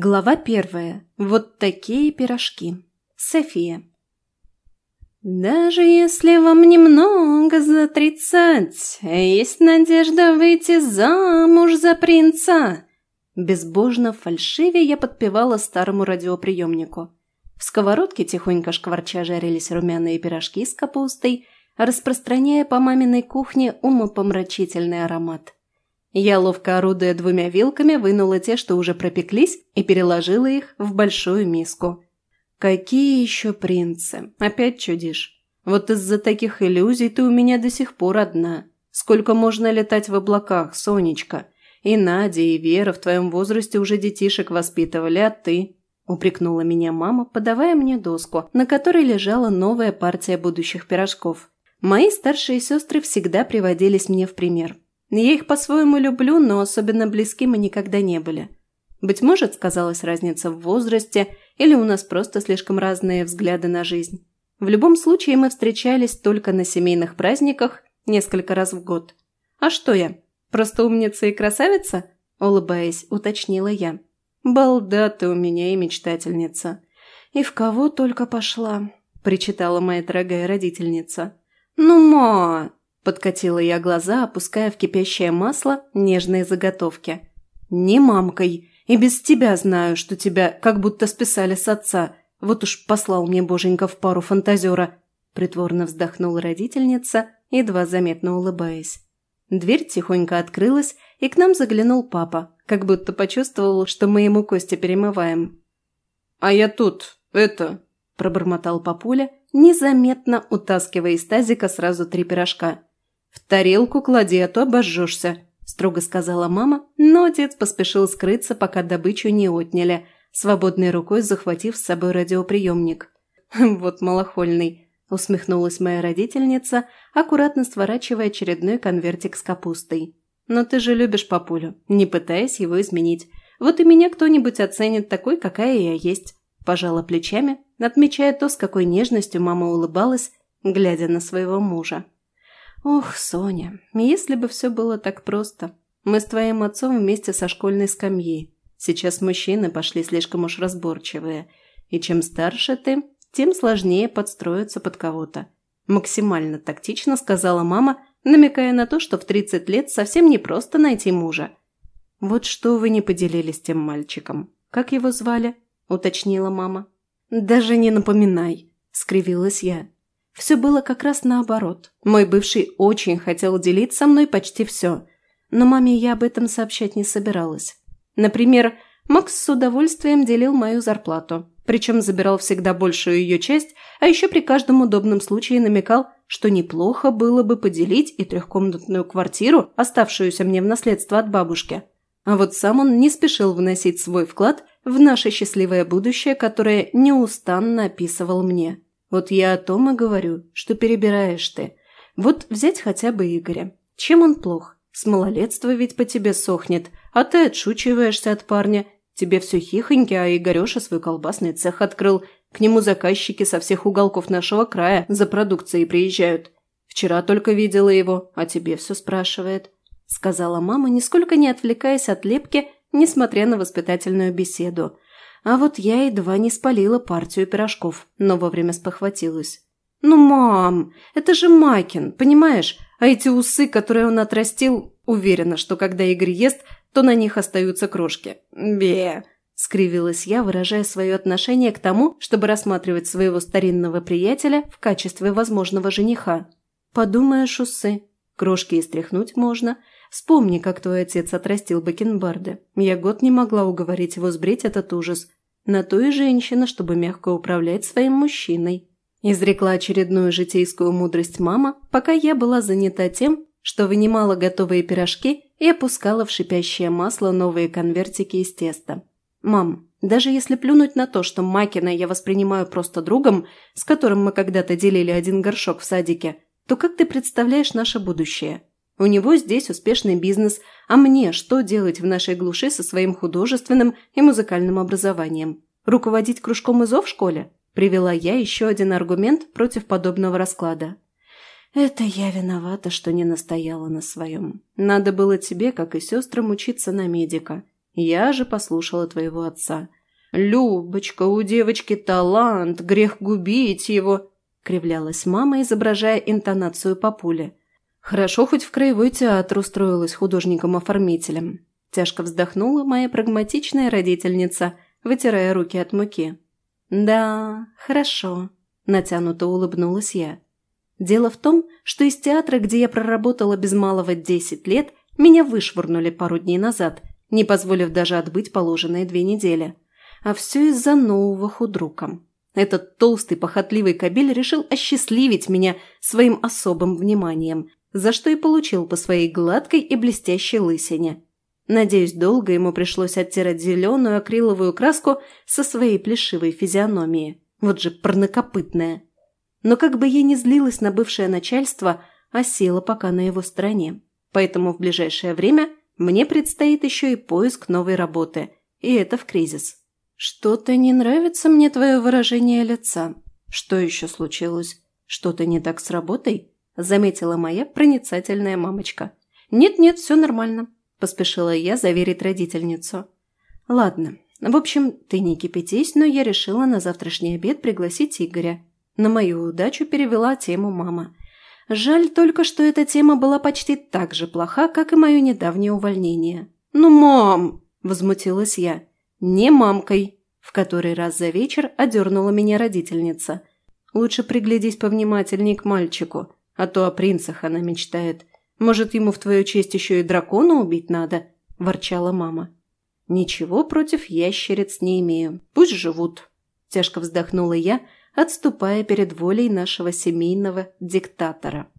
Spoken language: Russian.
Глава первая. Вот такие пирожки. София. Даже если вам немного за тридцать, есть надежда выйти замуж за принца. Безбожно фальшиве я подпевала старому радиоприемнику. В сковородке тихонько шкварча жарились румяные пирожки с капустой, распространяя по маминой кухне умопомрачительный аромат. Я, ловко орудуя двумя вилками, вынула те, что уже пропеклись, и переложила их в большую миску. «Какие еще принцы? Опять чудишь? Вот из-за таких иллюзий ты у меня до сих пор одна. Сколько можно летать в облаках, Сонечка? И Надя, и Вера в твоем возрасте уже детишек воспитывали, а ты?» упрекнула меня мама, подавая мне доску, на которой лежала новая партия будущих пирожков. Мои старшие сестры всегда приводились мне в пример – я их по-своему люблю, но особенно близки мы никогда не были. Быть может, сказалась разница в возрасте, или у нас просто слишком разные взгляды на жизнь. В любом случае мы встречались только на семейных праздниках несколько раз в год. «А что я? Просто умница и красавица?» – улыбаясь, уточнила я. «Балда ты у меня и мечтательница». «И в кого только пошла?» – причитала моя дорогая родительница. «Ну, ма!» Подкатила я глаза, опуская в кипящее масло нежные заготовки. «Не мамкой. И без тебя знаю, что тебя как будто списали с отца. Вот уж послал мне боженька в пару фантазера». Притворно вздохнула родительница, едва заметно улыбаясь. Дверь тихонько открылась, и к нам заглянул папа, как будто почувствовал, что мы ему кости перемываем. «А я тут, это...» – пробормотал папуля, незаметно утаскивая из тазика сразу три пирожка. «В тарелку клади, а то обожжешься», – строго сказала мама, но отец поспешил скрыться, пока добычу не отняли, свободной рукой захватив с собой радиоприемник. «Вот малохольный», – усмехнулась моя родительница, аккуратно сворачивая очередной конвертик с капустой. «Но ты же любишь папулю, не пытаясь его изменить. Вот и меня кто-нибудь оценит такой, какая я есть», – пожала плечами, отмечая то, с какой нежностью мама улыбалась, глядя на своего мужа. «Ох, Соня, если бы все было так просто. Мы с твоим отцом вместе со школьной скамьи. Сейчас мужчины пошли слишком уж разборчивые. И чем старше ты, тем сложнее подстроиться под кого-то». Максимально тактично сказала мама, намекая на то, что в 30 лет совсем не просто найти мужа. «Вот что вы не поделились тем мальчиком. Как его звали?» – уточнила мама. «Даже не напоминай», – скривилась я. Все было как раз наоборот. Мой бывший очень хотел делить со мной почти все. Но маме я об этом сообщать не собиралась. Например, Макс с удовольствием делил мою зарплату. Причем забирал всегда большую ее часть, а еще при каждом удобном случае намекал, что неплохо было бы поделить и трехкомнатную квартиру, оставшуюся мне в наследство от бабушки. А вот сам он не спешил вносить свой вклад в наше счастливое будущее, которое неустанно описывал мне. Вот я о том и говорю, что перебираешь ты. Вот взять хотя бы Игоря. Чем он плох? С малолетства ведь по тебе сохнет, а ты отшучиваешься от парня. Тебе все хихоньки, а Игореша свой колбасный цех открыл. К нему заказчики со всех уголков нашего края за продукцией приезжают. Вчера только видела его, а тебе все спрашивает», – сказала мама, нисколько не отвлекаясь от лепки, несмотря на воспитательную беседу. А вот я едва не спалила партию пирожков, но вовремя спохватилась. «Ну, мам, это же Макин, понимаешь? А эти усы, которые он отрастил, уверена, что когда Игорь ест, то на них остаются крошки. Бе!» – скривилась я, выражая свое отношение к тому, чтобы рассматривать своего старинного приятеля в качестве возможного жениха. «Подумаешь, усы. Крошки и стряхнуть можно. Вспомни, как твой отец отрастил бакенбарды. Я год не могла уговорить его сбрить этот ужас. На то и женщина, чтобы мягко управлять своим мужчиной. Изрекла очередную житейскую мудрость мама, пока я была занята тем, что вынимала готовые пирожки и опускала в шипящее масло новые конвертики из теста. «Мам, даже если плюнуть на то, что Макина я воспринимаю просто другом, с которым мы когда-то делили один горшок в садике, то как ты представляешь наше будущее?» У него здесь успешный бизнес, а мне что делать в нашей глуши со своим художественным и музыкальным образованием? Руководить кружком ИЗО в школе? Привела я еще один аргумент против подобного расклада. Это я виновата, что не настояла на своем. Надо было тебе, как и сестрам, учиться на медика. Я же послушала твоего отца. «Любочка, у девочки талант, грех губить его», – кривлялась мама, изображая интонацию папули. Хорошо, хоть в краевой театр устроилась художником-оформителем. Тяжко вздохнула моя прагматичная родительница, вытирая руки от муки. «Да, хорошо», – натянуто улыбнулась я. Дело в том, что из театра, где я проработала без малого десять лет, меня вышвырнули пару дней назад, не позволив даже отбыть положенные две недели. А все из-за нового худрука. Этот толстый похотливый кобель решил осчастливить меня своим особым вниманием, за что и получил по своей гладкой и блестящей лысине. Надеюсь, долго ему пришлось оттирать зеленую акриловую краску со своей плешивой физиономии. Вот же парнокопытная. Но как бы я ни злилась на бывшее начальство, а села пока на его стороне. Поэтому в ближайшее время мне предстоит еще и поиск новой работы. И это в кризис. «Что-то не нравится мне твое выражение лица. Что еще случилось? Что-то не так с работой?» Заметила моя проницательная мамочка. «Нет-нет, все нормально», – поспешила я заверить родительницу. «Ладно, в общем, ты не кипятись, но я решила на завтрашний обед пригласить Игоря. На мою удачу перевела тему мама. Жаль только, что эта тема была почти так же плоха, как и мое недавнее увольнение. «Ну, мам!» – возмутилась я. «Не мамкой!» – в который раз за вечер одернула меня родительница. «Лучше приглядись повнимательней к мальчику, а то о принцах она мечтает. Может, ему в твою честь еще и дракона убить надо?» – ворчала мама. «Ничего против ящериц не имею. Пусть живут!» – тяжко вздохнула я – отступая перед волей нашего семейного диктатора.